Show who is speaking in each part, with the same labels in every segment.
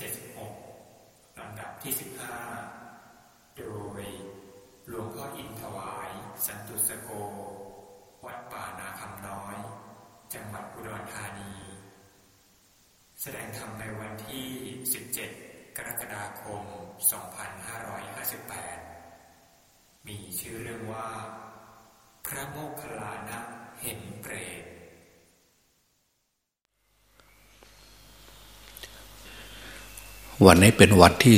Speaker 1: ที่76ลำดับที่ 15 โดยหลวงพ่ออินถวาย สันตุสโก วัดป่านาคำน้อย จังหวัดอุดรธานี แสดงธรรมในวันที่ 17 กรกฎาคม 2558 มีชื่อเรื่องว่า พระโมคคัลลานะเห็นเปรต
Speaker 2: วันนี้เป็นวันที่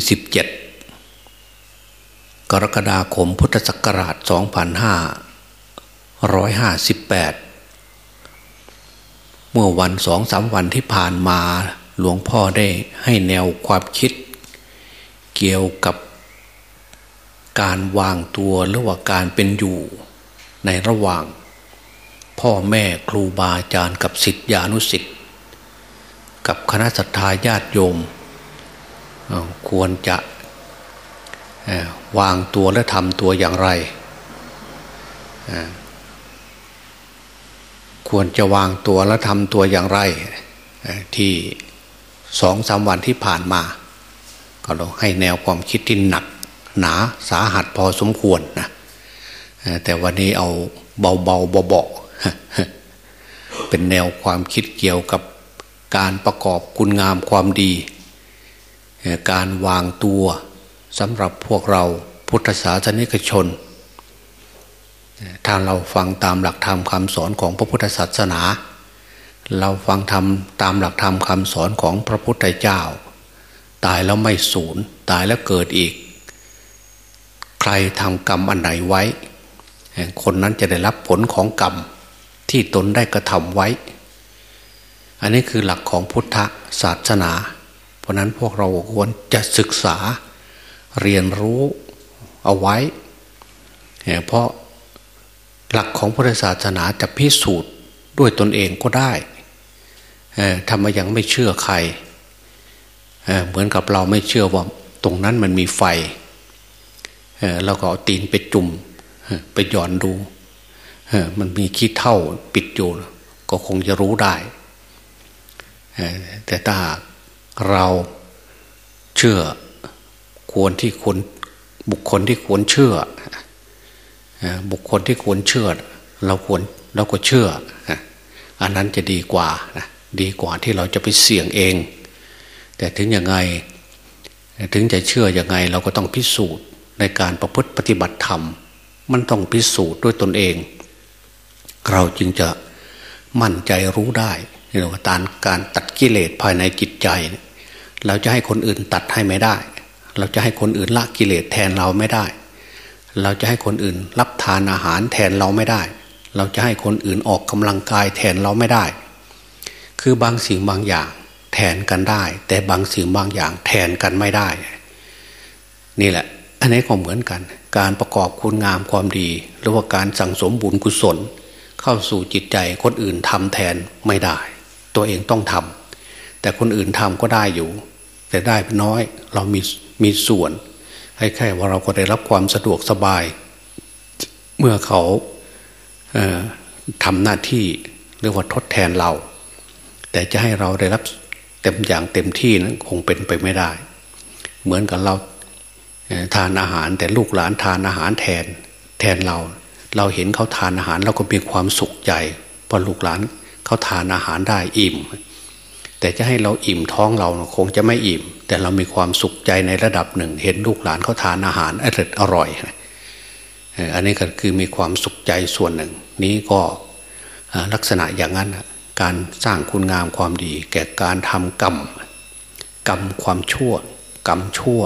Speaker 2: 17กรกฎาคมพุทธศักราช 2558 เมื่อวันสองสามวันที่ผ่านมาหลวงพ่อได้ให้แนวความคิด เกี่ยวกับการวางตัวหรือว่าการเป็นอยู่ในระหว่าง พ่อแม่ครูบาอาจารย์กับสิทธิานุสิทธิ์กับคณะสัตยาญาติโยม ควรจะวางตัวและทำตัวอย่างไร ควรจะวางตัวและทำตัวอย่างไร ที่สองสามวันที่ผ่านมา ก็เราให้แนวความคิดที่หนัก หนาสาหัสพอสมควรนะแต่วันนี้เอาเบาเบาเบาๆเป็นแนวความคิดเกี่ยวกับการประกอบคุณงามความดี การวางตัวสำหรับพวกเราพุทธศาสนิกชนถ้าเราฟังตามหลักธรรมคำสอนของพระพุทธศาสนา เราฟังธรรมตามหลักธรรมคำสอนของพระพุทธเจ้า ตายแล้วไม่สูญตายแล้วเกิดอีก ใครทำกรรมอันไหนไว้ คนนั้นจะได้รับผลของกรรมที่ตนได้กระทำไว้ อันนี้คือหลักของพุทธศาสนา เพราะนั้นพวกเราควรจะศึกษาเรียนรู้เอาไว้ เพราะหลักของพุทธศาสนาจะพิสูจน์ด้วยตนเองก็ได้ทำไมยังไม่เชื่อใครเเหมือนกับเราไม่เชื่อว่าตรงนั้นมันมีไฟเราก็เอาตีนไปจุ่มไปหย่อนดู มันมีขี้เท่าปิดอยู่ ก็คงจะรู้ได้ แต่ถ้า เราเชื่อควรที่ควรบุคคลที่ควรเชื่อ บุคคลที่ควรเชื่อ เราควรเราก็เชื่อ อันนั้นจะดีกว่าดีกว่าที่เราจะไปเสี่ยงเอง แต่ถึงยังไงถึงจะเชื่ออยังไงเราก็ต้องพิสูจน์ในการประพฤติปฏิบัติธรรม มันต้องพิสูจน์ด้วยตนเอง เราจึงจะมั่นใจรู้ได้เรียกว่าการการตัดกิเลสภายในจิตใจ เราจะให้คนอื่นตัดให้ไม่ได้ เราจะให้คนอื่นละกิเลสแทนเราไม่ได้ เราจะให้คนอื่นรับทานอาหารแทนเราไม่ได้ เราจะให้คนอื่นออกกำลังกายแทนเราไม่ได้ คือบางสิ่งบางอย่างแทนกันได้ แต่บางสิ่งบางอย่างแทนกันไม่ได้ นี่แหละ อันนี้ก็เหมือนกัน การประกอบคุณงามความดี หรือว่าการสั่งสมบุญกุศล เข้าสู่จิตใจคนอื่นทำแทนไม่ได้ ตัวเองต้องทำแต่คนอื่นทำก็ได้อยู่ แต่ได้น้อยเรามีมีส่วนให้แค่ว่าเราก็ได้รับความสะดวกสบาย เมื่อเขาเทำหน้าที่เรียกว่าทดแทนเรา แต่จะให้เราได้รับเต็มอย่างเต็มที่นั้นคงเป็นไปไม่ได้ เหมือนกับเราทานอาหารแต่ลูกหลานทานอาหารแทนแทนเรา เราเห็นเขาทานอาหารเราก็มีความสุขใจพอลูกหลานเขาทานอาหารได้อิ่ม แต่จะให้เราอิ่มท้องเราคงจะไม่อิ่ม แต่เรามีความสุขใจในระดับหนึ่ง เห็นลูกหลานเขาทานอาหารอร่อยอร่อยอันนี้ก็คือมีความสุขใจส่วนหนึ่ง นี้ก็ลักษณะอย่างนั้นการสร้างคุณงามความดี แก่การทำกรรมกรรมความชั่ว กรรมชั่ว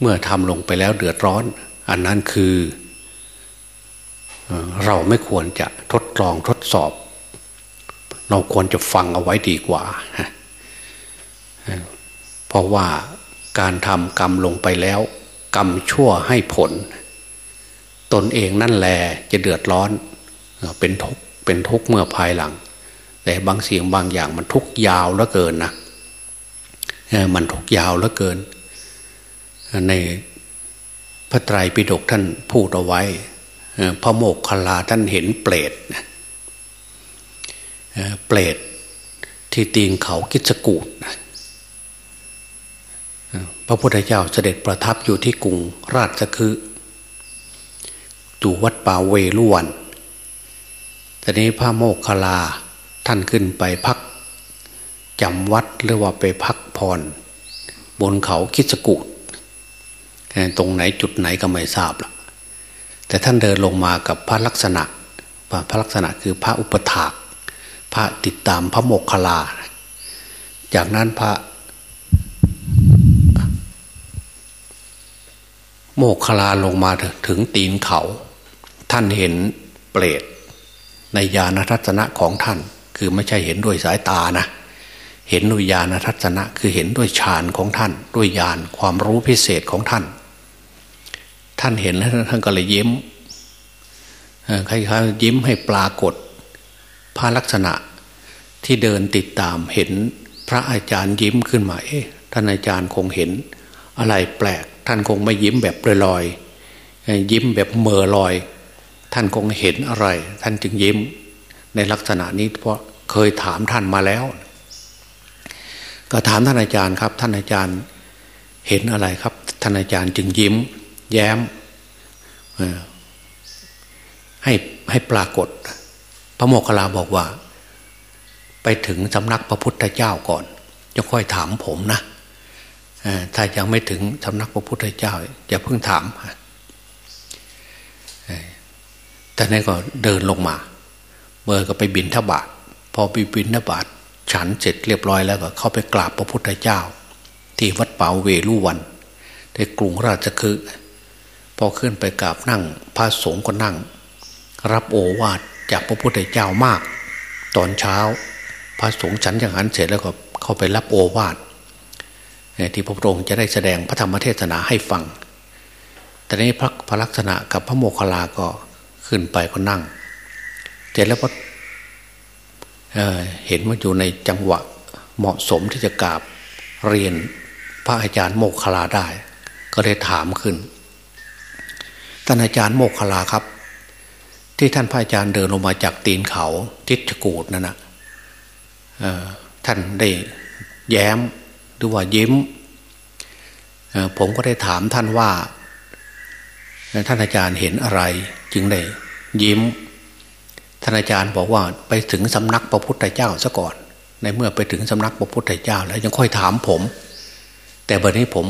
Speaker 2: เมื่อทำลงไปแล้วเดือดร้อน อันนั้นคือ เราไม่ควรจะทดลองทดสอบ เราควรจะฟังเอาไว้ดีกว่า เพราะว่าการทำกรรมลงไปแล้ว กรรมชั่วให้ผล ตนเองนั่นแหละจะเดือดร้อน เป็นทุกเป็นทุกเมื่อภายหลัง แต่บางเสียงบางอย่างมันทุกยาวเหลือเกินนะมันทุกยาวเหลือเกิน ในพระไตรปิฎกท่านพูดเอาไว้พระโมกขลาท่านเห็นเปรตนะ เปรตที่ตีนเขาคิดสกูดพระพุทธเจ้าเสด็จประทับอยู่ที่กรุงราชคืออยู่วัดป่าเวลุวันทีนี้พระโมกขลาท่านขึ้นไปพักจำวัดหรือว่าไปพักพรบนเขาคิสกุตรงไหนจุดไหนก็ไม่ทราบละแต่ท่านเดินลงมากับพระลักษณะพระลักษณะคือพระอุปถาก พระติดตามพระโมกขลา จากนั้นพระโมกขลาลงมาถึงตีนเขา ท่านเห็นเปรตในญาณทัศนะของท่าน คือไม่ใช่เห็นด้วยสายตานะ เห็นด้วยญาณทัศนะ คือเห็นด้วยฌานของท่าน ด้วยญาณความรู้พิเศษของท่าน ท่านเห็นแล้วท่านก็เลยยิ้มคล้ายๆยิ้มให้ปรากฏ พระลักษณะที่เดินติดตามเห็นพระอาจารย์ยิ้มขึ้นมาเอ๊ะท่านอาจารย์คงเห็น อะไรแปลก ท่านคงไม่ยิ้มแบบลอยๆยิ้มแบบเมื่อลอย ท่านคงเห็นอะไร ท่านจึงยิ้มในลักษณะนี้เพราะเคยถามท่านมาแล้ว ก็ถามท่านอาจารย์ครับ ท่านอาจารย์เห็นอะไรครับ ท่านอาจารย์จึงยิ้ม แย้มให้ให้ปรากฏ พระโมคคัลลาบอกว่า ไปถึงสำนักพระพุทธเจ้าก่อนจะค่อยถามผมนะถ้ายังไม่ถึงสำนักพระพุทธเจ้าอย่าเพิ่งถามแต่นั้นก็เดินลงมา เมื่อก็ไปบินทบาทพอไปบินทบาทฉันเสร็จเรียบร้อยแล้วก็เข้าไปกราบพระพุทธเจ้า ที่วัดเปาเวลุวันในกรุงราชคือพอขึ้นไปกราบนั่งพระสงฆ์ก็นั่ง รับโอวาท จากพระพุทธเจ้ามาก ตอนเช้า พระสงฆ์ฉันอย่างนั้นเสร็จแล้วก็เข้าไปรับโอวาทที่พระองค์จะได้แสดงพระธรรมเทศนาให้ฟัง แต่นี้พระพระลักษณะกับพระโมคคัลลาก็ขึ้นไปก็นั่ง เสร็จแล้วก็เห็นว่าอยู่ในจังหวะเหมาะสมที่จะกราบเรียนพระอาจารย์โมกขลาได้ ก็เลยถามขึ้นท่านอาจารย์โมกขลาครับ ที่ท่านพระอาจารย์เดินลงมาจากตีนเขาทิศกูดนั่นนะท่านได้แย้มหรือว่ายิ้มผมก็ได้ถามท่านว่า ท่านอาจารย์เห็นอะไร จึงได้ยิ้ม ท่านอาจารย์บอกว่าไปถึงสำนักพระพุทธเจ้าซะก่อน ในเมื่อไปถึงสำนักพระพุทธเจ้า แล้วยังค่อยถามผม แต่บัดนี้ผม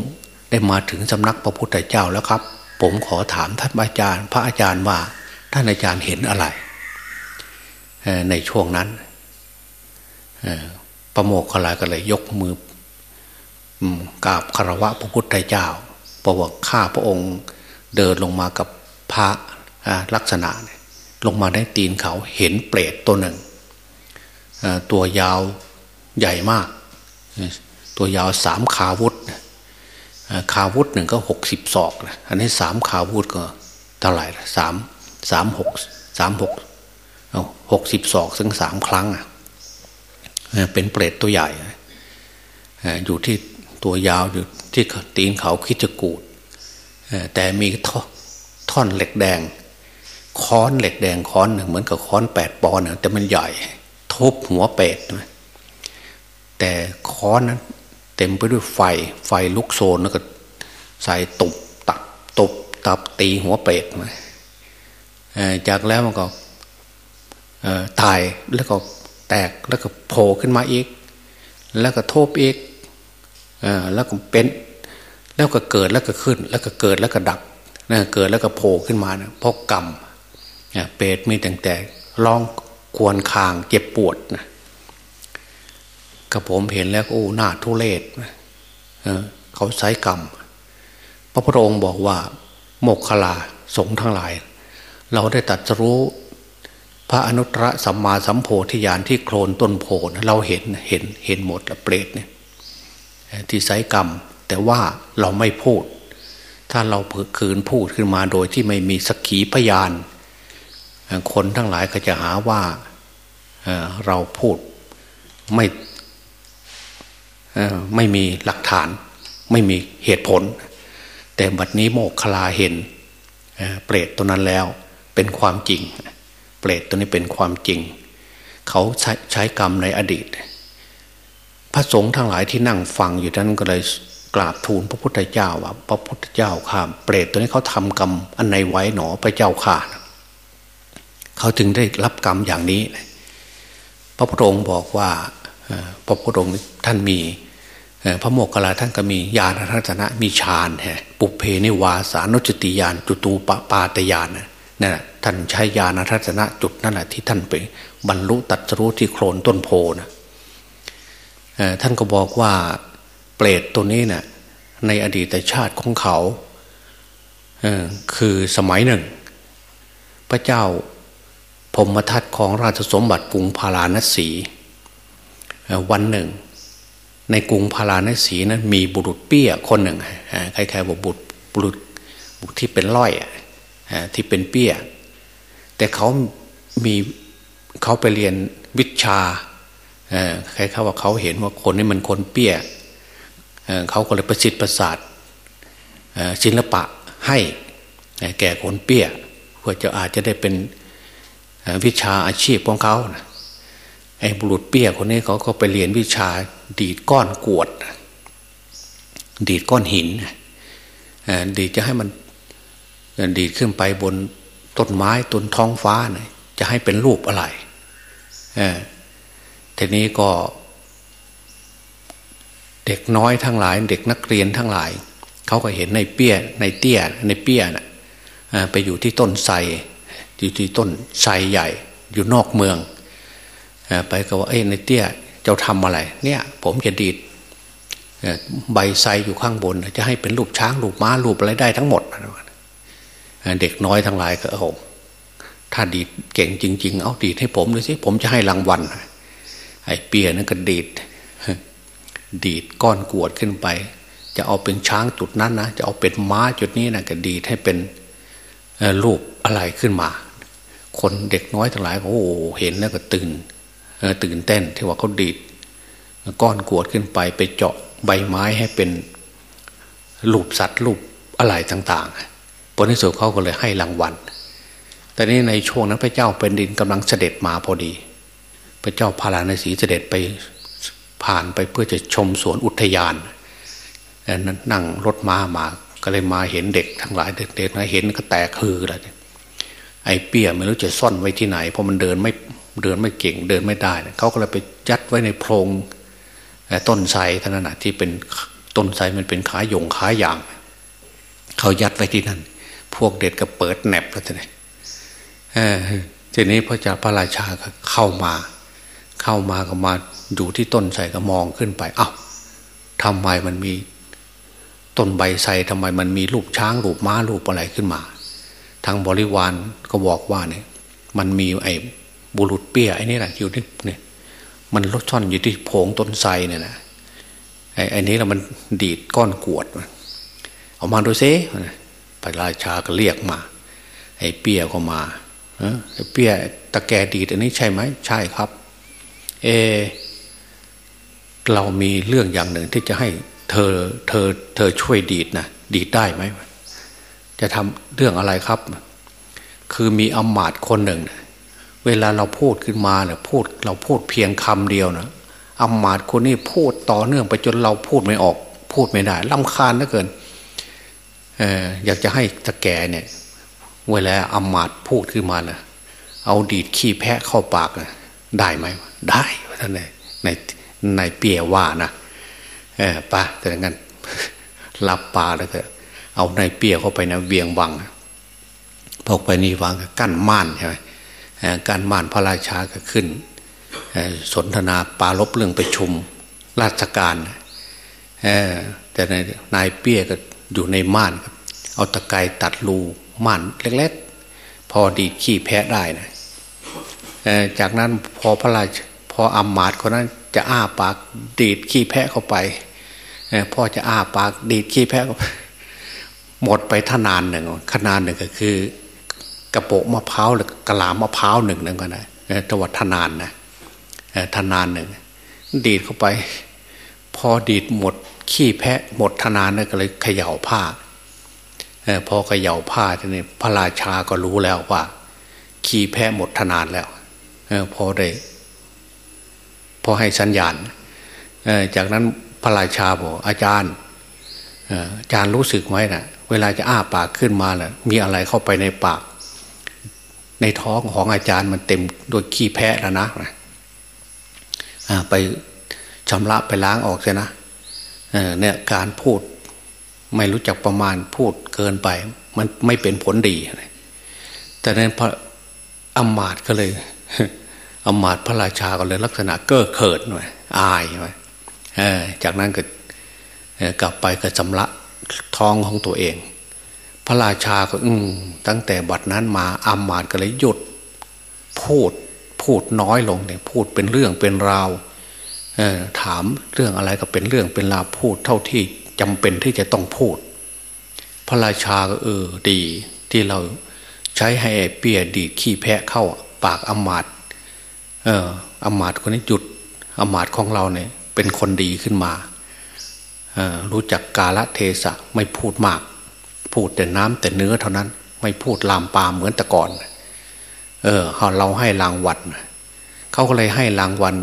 Speaker 2: ได้มาถึงสำนักพระพุทธเจ้าแล้วครับ ผมขอถามท่านอาจารย์ พระอาจารย์ว่า ท่านอาจารย์เห็นอะไรในช่วงนั้นประโมกขลายก็เลย ยกมือกราบคารวะพระพุทธเจ้าประวัติข้าพระองค์เดินลงมากับพระลักษณะ ลงมาได้ตีนเขาเห็นเปรตตัวหนึ่ง ตัวยาวใหญ่มาก ตัวยาวสามขาวุธขาวุธหนึ่งก็หกสิบศอกอันนี้สามขาวุธก็เท่าไหร่สาม สามหกสามหกหกสิบศอกซึ่งสามครั้งเป็นเปรตตัวใหญ่อยู่ที่ตัวยาวอยู่ที่ตีนเขาคิจกูดแต่มีท่อนเหล็กแดง ค้อนเหล็กแดงค้อนเหมือนกับค้อนแปดปอนด์แต่มันใหญ่ ทุบหัวเป็ดแต่ค้อนนั้นเต็มไปด้วยไฟไฟลุกโซนแล้วก็ใส่ตุบตับตุบตับตีหัวเป็ดมา จากแล้วมันก็ตายแล้วก็แตกแล้วก็โผล่ขึ้นมาอีก แล้วก็ทบอีกแล้วก็เป็น แล้วก็เกิดแล้วก็ขึ้น แล้วก็เกิดแล้วก็ดับเกิดแล้วก็โผล่ขึ้นมานะเพราะกรรมเปรตมีแต่แต่ร้องควรคางเจ็บปวดนะกับผมเห็นแล้วโอ้หน้าทุเรศเขาใช้กรรม พระพุทธองค์บอกว่า โมกขลาสงทั้งหลาย เราได้ตัดรู้พระอนุตตรสัมมาสัมโพธิญาณที่โคลนต้นโพนะเราเห็นเห็นเห็นหมดเปรตเนี่ยที่ใช้กรรม แต่ว่าเราไม่พูด ถ้าเราคืนพูดขึ้นมาโดยที่ไม่มีสักขีพยาน คนทั้งหลายก็จะหาว่าเราพูดไม่ไม่มีหลักฐาน ไม่มีเหตุผล แต่บัดนี้โมกคลาเห็นเปรตตัวนั้นแล้ว เป็นความจริง เปรตตัวนี้เป็นความจริง เขาใช้ใชกรรมในอดีต พระสงฆ์ทั้งหลายที่นั่งฟังอยู่นั้นก็เลยกราบทูลพระพุทธเจ้าว่าพระพุทธเจ้าข้ามเปรตตัวนี้เขาทำกรรมอันไหนไว้หนอพระเจ้าข่าเขาจึงได้รับกรรมอย่างนี้ พระพุทธองค์บอกว่าพระพุทธองค์ท่านมีพระโมกขลาท่านก็มีญาณทัศนะมีฌานฮะปุเพนิวาสานุจติยานจุตูปปาตยาน นั่นท่านใช้ญาณทัศนะจุดนั่นแหละที่ท่านไปบรรลุตัดรู้ที่โคลนต้นโพนะท่านก็บอกว่าเปรตตัวนี้เนะ่ยในอดีตชาติของเขาคือสมัยหนึ่ง พระเจ้าพมทัตของราชสมบัติกรุงพาราณสีวันหนึ่ง ในกรุงพาราณสีนั้นมีบุรุษเปี้ยคนหนึ่งใครๆบอกบุตรบุรุษบุตรที่เป็นร้อย ที่เป็นเปี้ย แต่เขามีเขาไปเรียนวิชาใครเขาว่าเขาเห็นว่าคนนี้มันคนเปี้ยเขาก็เลยประสิทธิ์ประสาทศิลปะให้แก่คนเปี้ยเพื่อจะอาจจะได้เป็นวิชาอาชีพของเขาไอ้บุรุษเปี้ยคนนี้เขาก็ไปเรียนวิชาดีดก้อนกวด ดีดก้อนหินดีจะให้มัน ดีดขึ้นไปบนต้นไม้ต้นท้องฟ้าเนี่ยจะให้เป็นรูปอะไรทีนี้ก็เด็กน้อยทั้งหลาย เด็กนักเรียนทั้งหลาย เขาก็เห็นในเปี้ยในเตี้ยในเปี้ยนะ่ะไปอยู่ที่ต้นไทรอยู่ที่ต้นไทรใหญ่ อยู่นอกเมืองไปก็ว่าเอ้ในเตี้ยเจ้าทำอะไร เนี่ย ผมจะดีดใบไทรอยู่ข้างบน จะให้เป็นรูปช้างรูปม้ารูปอะไรได้ทั้งหมด เด็กน้อยทั้งหลายก็โอ้ถ้าดีดเก่งจริง ๆ เอาดีดให้ผมดูสิผมจะให้รางวัลไอ้เปียนั่นก็ดีด ดีดก้อนกวดขึ้นไป จะเอาเป็นช้างจุดนั้นนะจะเอาเป็นม้าจุดนี้นะก็ดีดให้เป็นรูปอะไรขึ้นมา คนเด็กน้อยทั้งหลายโอ้เห็นแล้วก็ตื่นตื่นเต้นที่ว่าเขาดีด ก้อนกวดขึ้นไปไปเจาะใบไม้ให้เป็นรูปสัตว์รูปอะไรต่าง ๆ ผลที่สุดเขาก็เลยให้รางวัล แต่นี้ในช่วงนั้นพระเจ้าเป็นดินกำลังเสด็จมาพอดี พระเจ้าพาราณสีเสด็จไปผ่านไปเพื่อจะชมสวนอุทยานนั้นนั่งรถม้ามา ก็เลยมาเห็นเด็กทั้งหลายเด็กๆนะเห็นก็แตกคือเลยไอ้เปี้ยไม่รู้จะซ่อนไว้ที่ไหน เพราะมันเดินไม่เดินไม่เก่งเดินไม่ได้ เขาก็เลยไปยัดไว้ในโพรงต้นไทรท่านนนะที่เป็นต้นไทรมันเป็นขาหยงขาหยาง เขายัดไว้ที่นั่น พวกเด็กก็เปิดแหนบแล้วทีนี้ทีนี้พระเจ้าพระราชาก็เข้ามา เข้ามาก็มาดูที่ต้นไทรก็มองขึ้นไป เอา้าทำไมมันมีต้นใบไทรทำไมมันมีรูปช้างรูปม้ารูปอะไรขึ้นมา ทางบริวารก็บอกว่าเนี่ย มันมีไอ้บุรุษเปี้ยไอ้นี่แหละอยู่ที่เนี่ยมันลดช่อนอยู่ที่โผงต้นไทรเนี่ยนะไอ้ไอ้นี้เรามันดีดก้อนกวดเอามาดูซิ ระราชาก็เรียกมา ไอ้เปี้ยก็มาไอ้เปี้ยตะแกดีดอันนี้ใช่ไหมใช่ครับ เอ เรามีเรื่องอย่างหนึ่งที่จะให้เธอเธอเธอช่วยดีดนะดีดได้ไหมจะทำเรื่องอะไรครับ คือมีอมาตคนหนึ่ง เวลาเราพูดขึ้นมาเนี่ยพูดเราพูดเพียงคำเดียวนะอมาตคนนี้พูดต่อเนื่องไปจนเราพูดไม่ออก พูดไม่ได้ลำคาญเหลือเกิน อยากจะให้ตะแกเนี่ย เวลาอมาตพูดขึ้นมานะเอาดีดขี้แพะเข้าปากนะได้ไหมได้ท่านในในในเปียว่านะเออปะแต่งั้นรับปลาแล้วก็เอาในเปียเข้าไปนะเวียงวังพกไปนี่วังกั้นม่านใช่ไหมการม่านพระราชาก็ขึ้นสนทนาปาลบเรื่องประชุมราชการแต่นายเปียก็ อยู่ในม่านเอาตะไคร้ตัดรูม่านเล็กๆ พอดีขี้แพะได้นะจากนั้นพอพระราชพออัมมาดคนนั้นจะอ้าปากดีดขี้แพะเข้าไปพ่อจะอ้าปากดีดขี้แพะหมดไปท่านานหนึ่งขนาดหนึ่งก็คือกระโปงมะพร้าวหรือกระลามมะพร้าวหนึ่งนั่นก็นะจังหวัดทนานนะทนานหนึ่งดีดเข้าไป พอดีดหมด ขี้แพะหมดทนานนั่นก็เลยเขย่าผ้าพอเขย่าผ้าทีนี้พระราชาก็รู้แล้วว่า ขี้แพะหมดทนานแล้วพอได้พอให้สัญญาณจากนั้นพระราชาบอกอาจารย์อาจารย์รู้สึกไหมนะ่ะ เวลาจะอ้าปากขึ้นมานะ่ะ มีอะไรเข้าไปในปาก ในท้องของอาจารย์มันเต็มด้วยขี้แพะแล้วนะไปชำระไปล้างออกใช่นะ เนี่ยการพูดไม่รู้จักประมาณพูดเกินไป มันไม่เป็นผลดี แต่นั้นพระอมาตก็เลยอมาตพระราชาก็เลยลักษณะเก้อเขินหน่อยอายหน่อยจากนั้นก็กลับไปก็จำละท้องของตัวเอง พระราชาก็อืมตั้งแต่บัดนั้นมาอามาตก็เลยหยุด พูดพูดน้อยลงเนี่ยพูดเป็นเรื่องเป็นราว ถามเรื่องอะไรก็เป็นเรื่องเป็นราพูดเท่าที่จำเป็นที่จะต้องพูด พระราชาก็เออดีที่เราใช้ให้เปียดีขี้แพะเข้าปากอมาตเอออมาตคนนี้หยุดอมาตของเราเนี่ย เป็นคนดีขึ้นมารู้จักกาละเทศะไม่พูดมาก พูดแต่น้ำแต่เนื้อเท่านั้น ไม่พูดลามปามเหมือนแต่ก่อน เออเราให้รางวัลเขาก็เลยให้รางวัล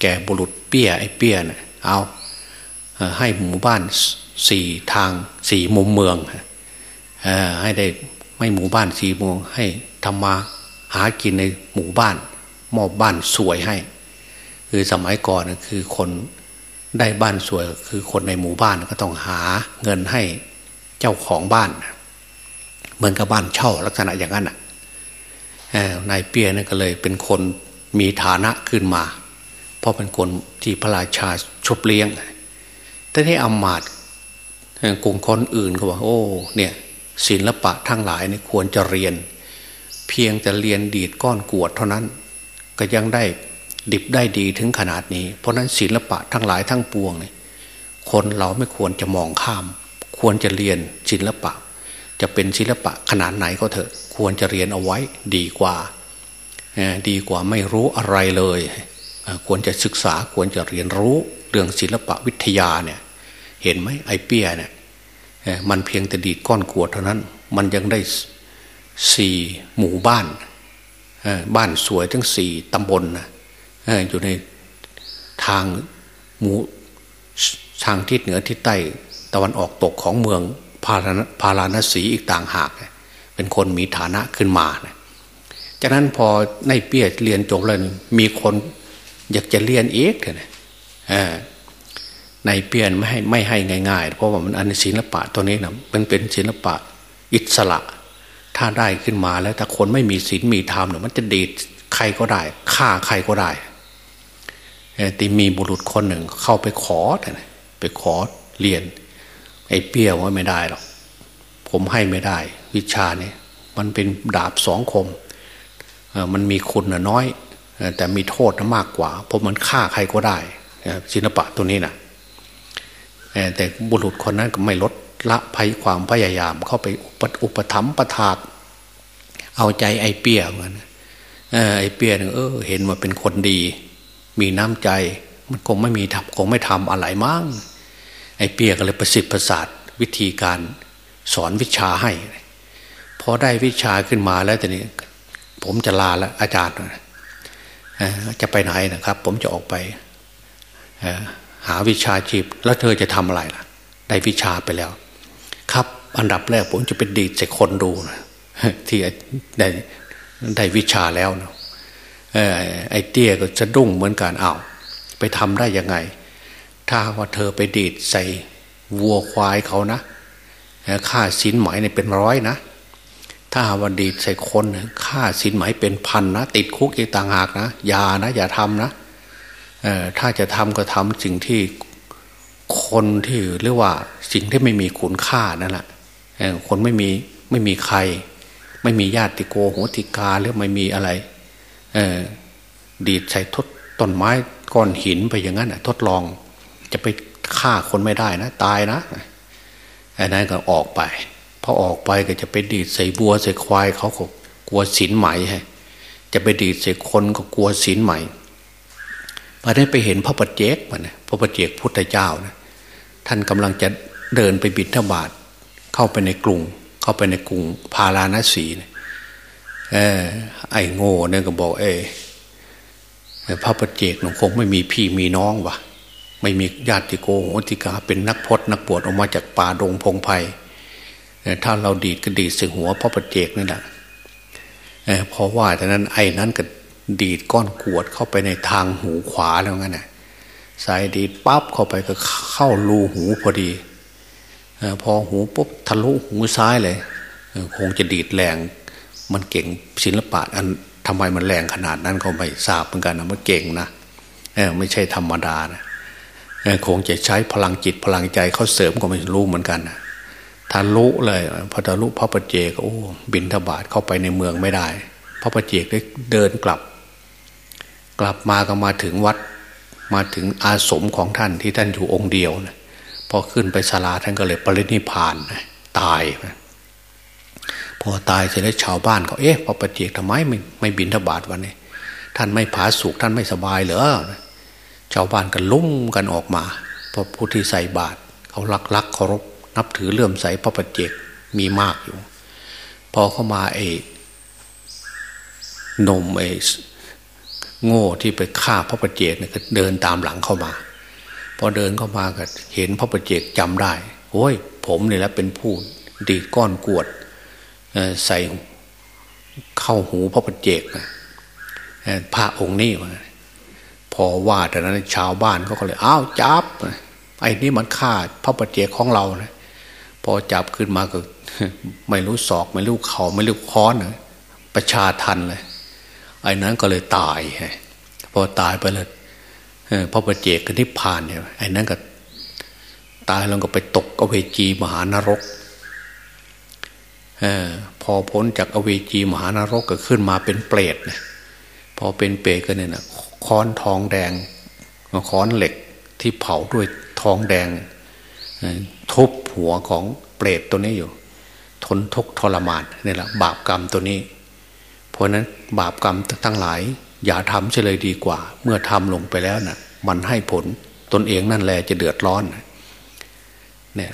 Speaker 2: แก่บุรุษเปี้ยไอ้เปี้ยเนะเอาให้หมู่บ้านสี่ทางสี่มุมเมืองให้ได้ไม่หมู่บ้านสี่มุมให้ทำมาหากินในหมู่บ้าน มอบบ้านสวยให้ คือสมัยก่อนคือคนได้บ้านสวยคือคนในหมู่บ้านก็ต้องหาเงินให้เจ้าของบ้านเหมือนกับบ้านเช่าลักษณะอย่างนั้นอะนายเปียนี่ก็เลยเป็นคนมีฐานะขึ้นมา เพราะเป็นคนที่พระราชาชบเลี้ยง แต่ที่อมาตกลุ่มคนอื่นเขาบอกโอ้เนี่ยศิลปะทั้งหลายเนี่ยควรจะเรียน เพียงจะเรียนดีดก้อนกวดเท่านั้น ก็ยังได้ดิบได้ดีถึงขนาดนี้ เพราะนั้นศิลปะทั้งหลายทั้งปวงเนี่ยคนเราไม่ควรจะมองข้าม ควรจะเรียนศิลปะ จะเป็นศิลปะขนาดไหนก็เถอะ ควรจะเรียนเอาไว้ดีกว่า ดีกว่าไม่รู้อะไรเลย ควรจะศึกษาควรจะเรียนรู้เรื่องศิลปะวิทยาเนี่ยเห็นไหมไอเปียเนี่ยมันเพียงแต่ดีดก้อนขวดเท่านั้น มันยังได้สี่หมู่บ้าน บ้านสวยทั้งสี่ตำบลนะอยู่ในทางหมู่ทางทิศเหนือทิศใต้ตะวันออกตกของเมืองพาราพาราณสีอีกต่างหาก เป็นคนมีฐานะขึ้นมานะจากนั้นพอในเปียเรียนจบแล้วมีคน อยากจะเรียนอีกเนี่ยในเปลี่ยนไม่ให้ไม่ให้ง่าย ๆ เพราะว่ามันอันศิลปะตัวนี้นะมันเป็นศิลปะอิสระ ถ้าได้ขึ้นมาแล้วถ้าคนไม่มีศีลมีธรรมเนี่ยมันจะดีดใครก็ได้ฆ่าใครก็ได้แต่มีบุรุษคนหนึ่งเข้าไปขอไปขอเรียน ไอ้เปี้ยว่าไม่ได้หรอกผมให้ไม่ได้ วิชาเนี่ยมันเป็นดาบสองคมมันมีคุณน้อย แต่มีโทษมากกว่า เพราะมันฆ่าใครก็ได้ศิลปะตัวนี้นะแต่บุรุษคนนั้นก็ไม่ลดละภัยความพยายามเข้าไปอุปถัมภ์ประทาเอาใจไอ้เปียเหมือนไอ้เปียเออ เห็นว่าเป็นคนดี มีน้ำใจ มันคงไม่มีทำคงไม่ทำอะไรมั้งไอ้เปียก็เลยประสิทธิ์ประสาทวิธีการสอนวิชาให้พอได้วิชาขึ้นมาแล้วแตอนนี้ ผมจะลาแล้วอาจารย์ จะไปไหนนะครับ ผมจะออกไปหาวิชาชีพ แล้วเธอจะทำอะไรล่ะ ได้วิชาไปแล้ว ครับอันดับแรกผมจะไปดีดใส่คนดูนะที่ได้ได้วิชาแล้วนะไอ้เตี้ยก็จะดุ้งเหมือนกันอ้าวไปทำได้ยังไง ถ้าว่าเธอไปดีดใส่วัวควายเขานะค่าสินไหมเนี่ยเป็นร้อยนะ ถ้าว่าดีใส่คนค่าสินไหมเป็นพันนะติดคุกอีกต่างหากนะอย่านะอย่าทำนะถ้าจะทำก็ทำสิ่งที่คนที่เรียกว่าสิ่งที่ไม่มีคุณค่านั่นแหละคนไม่มีไม่มีใคร ไม่มีญาติโกโหติกาหรือไม่มีอะไรดีดใส่ทดต้นไม้ก้อนหินไปอย่างนั้นทดลอง จะไปฆ่าคนไม่ได้นะ ตายนะอันนั้นก็ออกไป พอออกไปก็จะไปดีดใส่บัวใส่ควายเขาก็กลัวสินใหม่ให้จะไปดีดใส่คนก็กลัวสินใหม่พอได้ไปเห็นพระปัจเจกมันพระปัจเจกพุทธเจ้านะท่านกำลังจะเดินไปบิณฑบาตเข้าไปในกรุง เข้าไปในกรุงพาราณสีเนี่ยเออไอ้โง่เนี่ยก็บอกเออพระปัจเจกหนูคงไม่มีพี่มีน้องวะไม่มีญาติโกโหติกาเป็นนักพจนักบวชออกมาจากป่าดงพงไพ่ ถ้าเราดีดก็ดีดใส่หัวพระประเจกนั่แหละเพราะว่าแต่นั้นไอ้นั้นก็ดีดก้อนกวดเข้าไปในทางหูขวาแล้วงั้นน่ะสายดีดปั๊บเข้าไปก็เข้ารูหูพอดีพอหูปุ๊บทะลุหูซ้ายเลยคงจะดีดแรง มันเก่งศิลปะอันทำไมมันแรงขนาดนั้นก็ไม่ทราบเหมือนกันนะมันเก่งนะไม่ใช่ธรรมดานะคงจะใช้พลังจิตพลังใจเขาเสริมก็ไม่รู้เหมือนกันนะ ทะลุเลยพอทะลุพระประเจกโอ้บินทบาทเข้าไปในเมืองไม่ได้ พระประเจกได้เดินกลับ กลับมาก็มาถึงวัดมาถึงอาสมของท่านที่ท่านอยู่องค์เดียวนะพอขึ้นไปศาลาท่านก็เลยปรินิพานนะตายนะพอตายเสร็จแล้วชาวบ้านเขาเอ๊ะพระประเจกทำไมไม่ไม่บินทบาทวันนี้ ท่านไม่ผาสุกท่านไม่สบายเหรอชาวบ้านกันลุ่มกันออกมาเพราะผู้ที่ใส่บาตรเขารักรักเคารพ นับถือเลื่อมใสพระปัจเจกมีมากอยู่ พอเข้ามาไอ้นมไอ้โง่ที่ไปฆ่าพระปัจเจกเนี่ยก็เดินตามหลังเข้ามา พอเดินเข้ามาก็เห็นพระปัจเจกจำได้โอ้ย ผมเนี่ยแหละเป็นผู้ดีก้อนกวดใส่เข้าหูพระปัจเจกพระองค์นี้มาพอว่าแต่นั้นชาวบ้านเขาก็เลยอ้าวจับไอ้นี่มันฆ่าพระปัจเจกของเรานะ อจับขึ้นมาก็ ไม่รู้ศอก ไม่รู้เขาไม่รู้ค้อนนะประชาทันเลยไอ้นั้นก็เลยตายพอตายไปเลยพระประเจกกันที่ผ่านเนี่ยไอ้นั้นก็ ตายแล้วก็ไปตกอเวจีมหานรกอพอพ้นจากอเวจีมหานรกก็ขึ้นมาเป็นเปรตนะพอเป็นเปรตก็เนี่ยนะค้อนทองแดงค้อนเหล็กที่เผาด้วยทองแดง ทุบหัวของเปรตตัวนี้อยู่ ทนทุกทรมานนี่แหละบาปกรรมตัวนี้ เพราะนั้นบาปกรรมทั้งหลาย อย่าทำเฉลยดีกว่า เมื่อทำลงไปแล้วนะ่ะ มันให้ผลตนเองนั่นแหละจะเดือดร้อนเนี่ย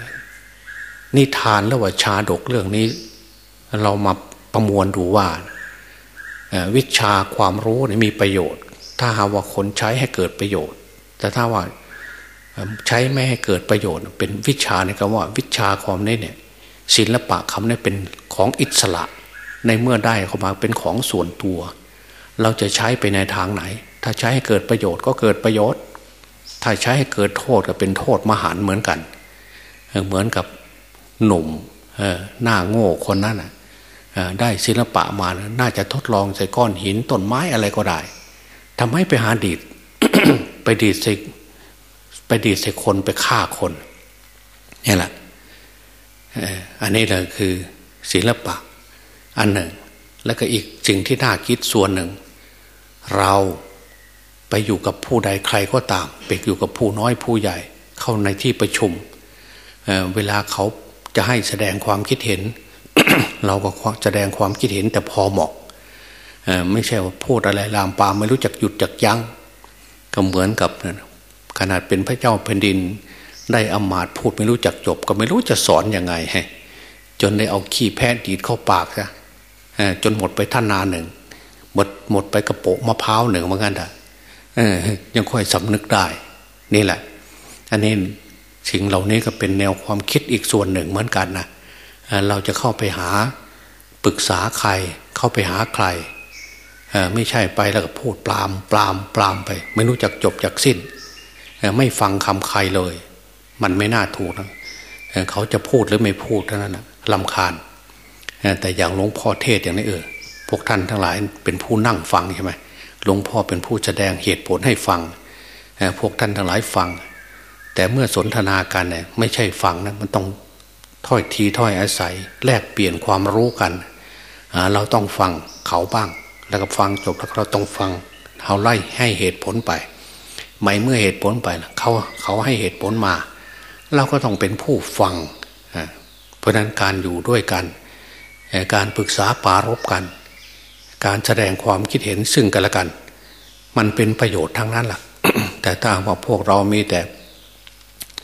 Speaker 2: นิทานแล้วว่าชาดกเรื่องนี้ เรามาประมวลดูว่าวิชาความรู้นี่มีประโยชน์ ถ้าหาว่าคนใช้ให้เกิดประโยชน์ แต่ถ้าว่า ใช้ไม่ให้เกิดประโยชน์ เป็นวิชาในคำว่า วิชาความนี้เนี่ยศิลปะคำนี้เป็นของอิสระ ในเมื่อได้เข้ามาเป็นของส่วนตัว เราจะใช้ไปในทางไหน ถ้าใช้ให้เกิดประโยชน์ก็เกิดประโยชน์ ถ้าใช้ให้เกิดโทษก็เป็นโทษมหันเหมือนกัน เหมือนกับหนุ่มหน้าโง่คนนั้นได้ศิลปะมา น่าจะทดลองใส่ก้อนหินต้นไม้อะไรก็ได้ทำให้ไปหาดีดไปดีดใส่ ไปดีดใส่คนไปฆ่าคนนี่แหละอันนี้แหละคือศิลปะ อันหนึ่ง แล้วก็อีกสิ่งที่น่าคิดส่วนหนึ่ง เราไปอยู่กับผู้ใดใครก็ตามไปอยู่กับผู้น้อยผู้ใหญ่ เข้าในที่ประชุมเเวลาเขาจะให้แสดงความคิดเห็น เราก็แสดงความคิดเห็นแต่พอเหมาะไม่ใช่ว่าพูดอะไรลามปามไม่รู้จักหยุดจักยัง้งก็เหมือนกับ ขนาดเป็นพระเจ้าแผ่นดิน ได้อมาตพูดไม่รู้จักจบ ก็ไม่รู้จะสอนอยังไงฮจนได้เอาขี้แพะดีดเข้าปากซะจนหมดไปท่านนาหนึ่ง หมดหมดไปกระโปะมะพร้าวหนึ่งเหมือนกันอะยังค่อยสำนึกได้ นี่แหละ อันนี้สิ่งเหล่านี้ก็เป็นแนวความคิดอีกส่วนหนึ่งเหมือนกันนะเราจะเข้าไปหาปรึกษาใคร เข้าไปหาใคร ไม่ใช่ไปแล้วก็พูดปลามปลามปลามไป ไม่รู้จักจบจักสิ้น ไม่ฟังคำใครเลย มันไม่น่าถูกนะเขาจะพูดหรือไม่พูดเท่านั้นนะลำคาญ แต่อย่างหลวงพ่อเทศอย่างนี้เออพวกท่านทั้งหลายเป็นผู้นั่งฟังใช่ไหมหลวงพ่อเป็นผู้แสดงเหตุผลให้ฟัง พวกท่านทั้งหลายฟัง แต่เมื่อสนทนากันเนี่ยไม่ใช่ฟังนะมันต้องถ้อยทีถ้อยอาศัย แลกเปลี่ยนความรู้กัน เราต้องฟังเขาบ้าง แล้วก็ฟังจบแล้วเราต้องฟังเขาไล่ให้เหตุผลไป ไม่เมื่อเหตุผลไปเขาเขาให้เหตุผลมา เราก็ต้องเป็นผู้ฟัง เพราะนั้นการอยู่ด้วยกัน การปรึกษาปารบกัน การแสดงความคิดเห็นซึ่งกันและกัน มันเป็นประโยชน์ทั้งนั้นแหละแต่ถ้าว่าพวกเรามีแต่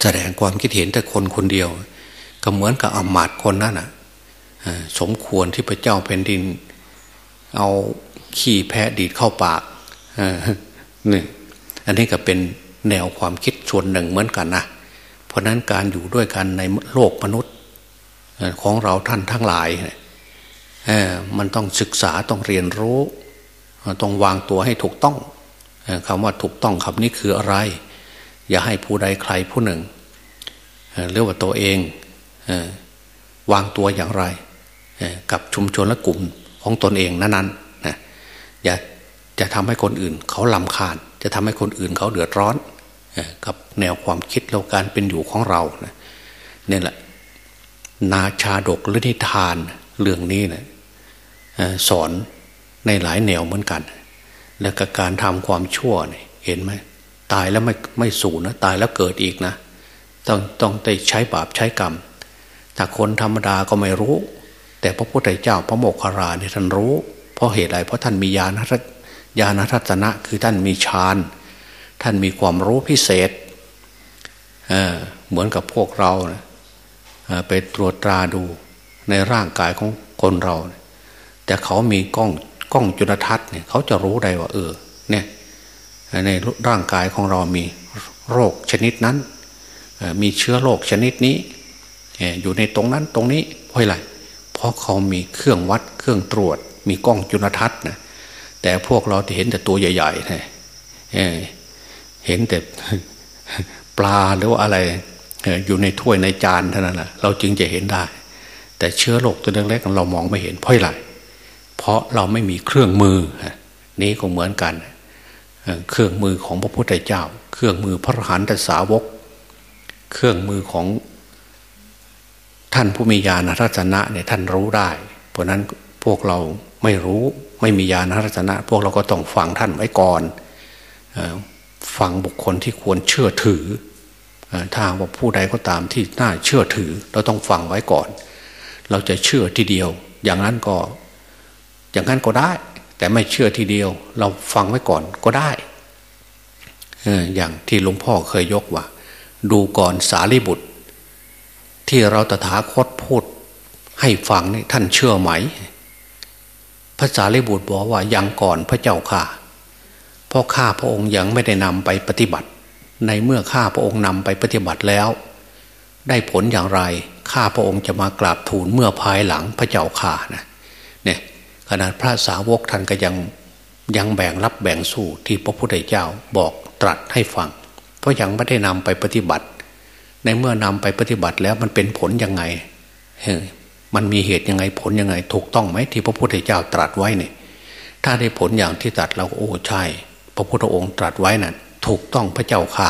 Speaker 2: แสดงความคิดเห็นแต่คนคนเดียว ก็เหมือนกับอมาตคนนั้นอะสมควรที่พระเจ้าแผ่นดิน เอาขี้แพะดีดเข้าปากนี่ อันนี้ก็เป็นแนวความคิดส่วนหนึ่งเหมือนกันนะเพราะนั้นการอยู่ด้วยกันในโลกมนุษย์ของเราท่านทั้งหลายมันต้องศึกษาต้องเรียนรู้ ต้องวางตัวให้ถูกต้องคำว่าถูกต้องคำนี้คืออะไร อย่าให้ผู้ใดใครผู้หนึ่งเรียกว่าตัวเองวางตัวอย่างไรกับชุมชนและกลุ่มของตนเองนั้นๆนะอย่าจะทำให้คนอื่นเขาลำคาญ จะทำให้คนอื่นเขาเดือดร้อนกับแนวความคิดแล้วการเป็นอยู่ของเราเนี่ยแหละ นาชาดกหรือนิทานเรื่องนี้นะสอนในหลายแนวเหมือนกัน แล้วก็การทำความชั่วเนี่ยเห็นไหมตายแล้วไม่ไม่สูญนะตายแล้วเกิดอีกนะ ต้องต้องได้ใช้บาปใช้กรรมถ้าคนธรรมดาก็ไม่รู้ แต่พระพุทธเจ้าพระโมคคาราเนี่ยท่านรู้ เพราะเหตุอะไรเพราะท่านมีญาณ ญาณทัศนะคือท่านมีฌาน ท่านมีความรู้พิเศษเเหมือนกับพวกเราไปตรวจตราดูในร่างกายของคนเรา แต่เขามีกล้องกล้องจุลทรรศน์เนี่ยเขาจะรู้ได้ว่า เออเนี่ยในร่างกายของเรามีโรคชนิดนั้น มีเชื้อโรคชนิดนี้ อยู่ในตรงนั้นตรงนี้เพราะอะไรเพราะเขามีเครื่องวัดเครื่องตรวจ มีกล้องจุลทรรศน์นะ แต่พวกเราที่เห็นแต่ตัวใหญ่ๆนะเห็นแต่ปลาหรือว่าอะไรอยู่ในถ้วยในจานเท่านั้นแหละเราจึงจะเห็นได้ แต่เชื้อโรคตัวเล็กๆเรามองไม่เห็นเพราะอะไรเพราะเราไม่มีเครื่องมือนี้ก็เหมือนกัน เครื่องมือของพระพุทธเจ้า เครื่องมือพระหันตสาวก เครื่องมือของท่านผู้มีญาณรัตนะเนี่ยท่านรู้ได้ เพราะนั้นพวกเรา ไม่รู้ไม่มีญาณรัตนะพวกเราก็ต้องฟังท่านไว้ก่อนฟังบุคคลที่ควรเชื่อถือถ้าว่าผู้ใดก็ตามที่น่าเชื่อถือ เราต้องฟังไว้ก่อน เราจะเชื่อทีเดียว อย่างนั้นก็ อย่างนั้นก็ได้ แต่ไม่เชื่อทีเดียว เราฟังไว้ก่อนก็ได้อย่างที่หลวงพ่อเคยยกว่า ดูก่อนสารีบุตร ที่เราตถาคตพูดให้ฟังนี่ท่านเชื่อไหม ระสารีบุตรบอกว่ายังก่อนพระเจ้าค่ะเพราะข้าพระองค์ยังไม่ได้นำไปปฏิบัติ ในเมื่อข้าพระองค์นำไปปฏิบัติแล้ว ได้ผลอย่างไร ข้าพระองค์จะมากราบทูลเมื่อภายหลังพระเจ้าข่านะเนี่ยขนาดพระสาวกท่านก็ยังยังแบ่งรับแบ่งสู้ที่พระพุทธเจ้าบอกตรัสให้ฟัง เพราะยังไม่ได้นำไปปฏิบัติ ในเมื่อนำไปปฏิบัติแล้วมันเป็นผลยังไง มันมีเหตุยังไงผลยังไง ถูกต้องไหมที่พระพุทธเจ้าตรัสไว้เนี่ยถ้าได้ผลอย่างที่ตรัสเราโอ้ใช่ พระพุทธองค์ตรัสไว้นะ่ะถูกต้องพระเจ้าค่ะ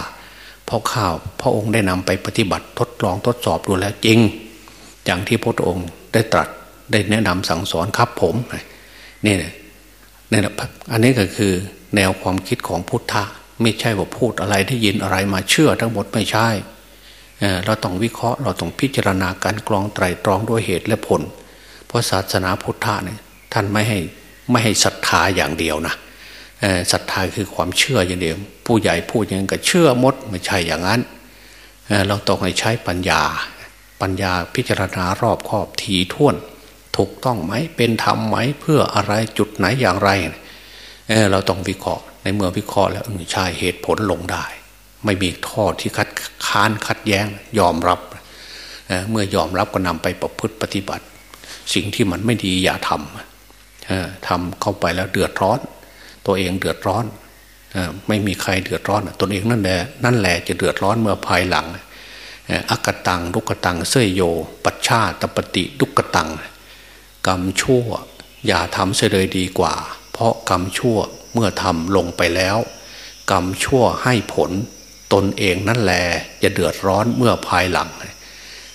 Speaker 2: เพราะข้าวพระองค์ได้นำไปปฏิบัติทดลองทดสอบดูแล้วจริง อย่างที่พระองค์ได้ตรัสได้แนะนำสั่งสอนครับผมนี่เนี่ยนี่แหละอันนี้ก็คือแนวความคิดของพุทธะไม่ใช่ว่าพูดอะไรที่ยินอะไรมาเชื่อทั้งหมดไม่ใช่ เราต้องวิเคราะห์เราต้องพิจารณาการกรองไตรตรองด้วยเหตุและผล เพราะศาสนาพุทธะเนี่ยท่านไม่ให้ไม่ให้ศรัทธาอย่างเดียวนะศรัทธาคือความเชื่ออย่างเดียว ผู้ใหญ่พูดอย่างนั้นก็เชื่อมดไม่ใช่อย่างนั้นเราต้องให้ใช้ปัญญา ปัญญาพิจารณารอบครอบทีท่วน ถูกต้องไหมเป็นธรรมไหมเพื่ออะไรจุดไหนอย่างไรเเราต้องวิเคราะห์ในเมื่อวิเคราะห์แล้วใช่เหตุผลลงได้ ไม่มีข้อที่คัดค้านขัดแย้งยอมรับเมื่อยอมรับก็นำไปประพฤติปฏิบัติ สิ่งที่มันไม่ดีอย่าทำทำเข้าไปแล้วเดือดร้อน ตัวเองเดือดร้อนไม่มีใครเดือดร้อนตนเองนั่นแหละนั่นแหละจะเดือดร้อนเมื่อภายหลังอักตังลุกตังเสยโย ปัชชาตปฏิลุกตัง กรรมชั่ว อย่าทำเสียเลยดีกว่า เพราะกรรมชั่วเมื่อทำลงไปแล้ว กรรมชั่วให้ผล ตนเองนั่นแหละจะเดือดร้อนเมื่อภายหลัง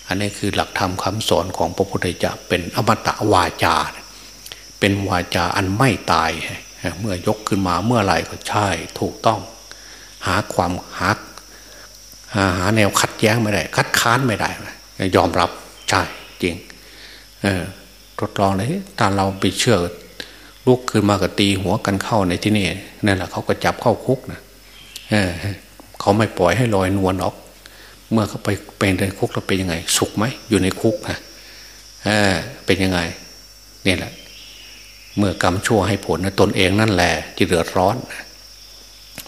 Speaker 2: อันนี้คือหลักธรรมคำสอนของพระพุทธเจ้าเป็นอมตะวาจา เป็นวาจาอันไม่ตาย เมื่อยกขึ้นมาเมื่อไหร่ก็ใช่ถูกต้อง หาความหาหาแนวคัดแย้งไม่ได้ คัดค้านไม่ได้ ยอมรับใช่จริงทดลองเลยถ้าเราไปเชื่อลุกขึ้นมากับตีหัวกันเข้าในที่นี่นั่นแหละเขาก็จับเข้าคุกนะ เขาไม่ปล่อยให้ลอยนวลออก เมื่อเขาไปเป็นในคุกแล้วเป็นยังไง สุขไหมอยู่ในคุกนะเออเป็นยังไงนี่แหละ เมื่อกรรมชั่วให้ผลนะตนเองนั่นแหละจะเดือดร้อน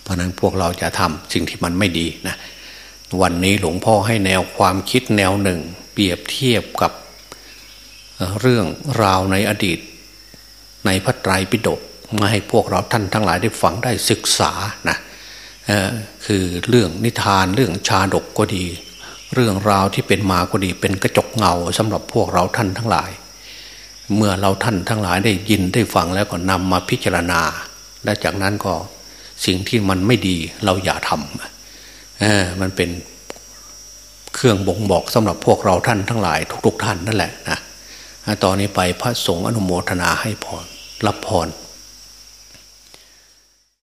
Speaker 2: เพราะนั้นพวกเราจะทำสิ่งที่มันไม่ดีนะวันนี้หลวงพ่อให้แนวความคิดแนวหนึ่ง เปรียบเทียบกับเรื่องราวในอดีต ในพระไตรปิฎกมาให้พวกเราท่านทั้งหลายได้ฟังได้ศึกษานะ คือเรื่องนิทานเรื่องชาดกก็ดี เรื่องราวที่เป็นมาก็ดี เป็นกระจกเงาสำหรับพวกเราท่านทั้งหลาย เมื่อเราท่านทั้งหลายได้ยินได้ฟังแล้วก็นำมาพิจารณา และจากนั้นก็สิ่งที่มันไม่ดีเราอย่าทำมันเป็นเครื่องบ่งบอกสำหรับพวกเราท่านทั้งหลาย ทุกๆท่านนั่นแหละนะตอนนี้ไปพระสงฆ์อนุโมทนาให้พรรับพร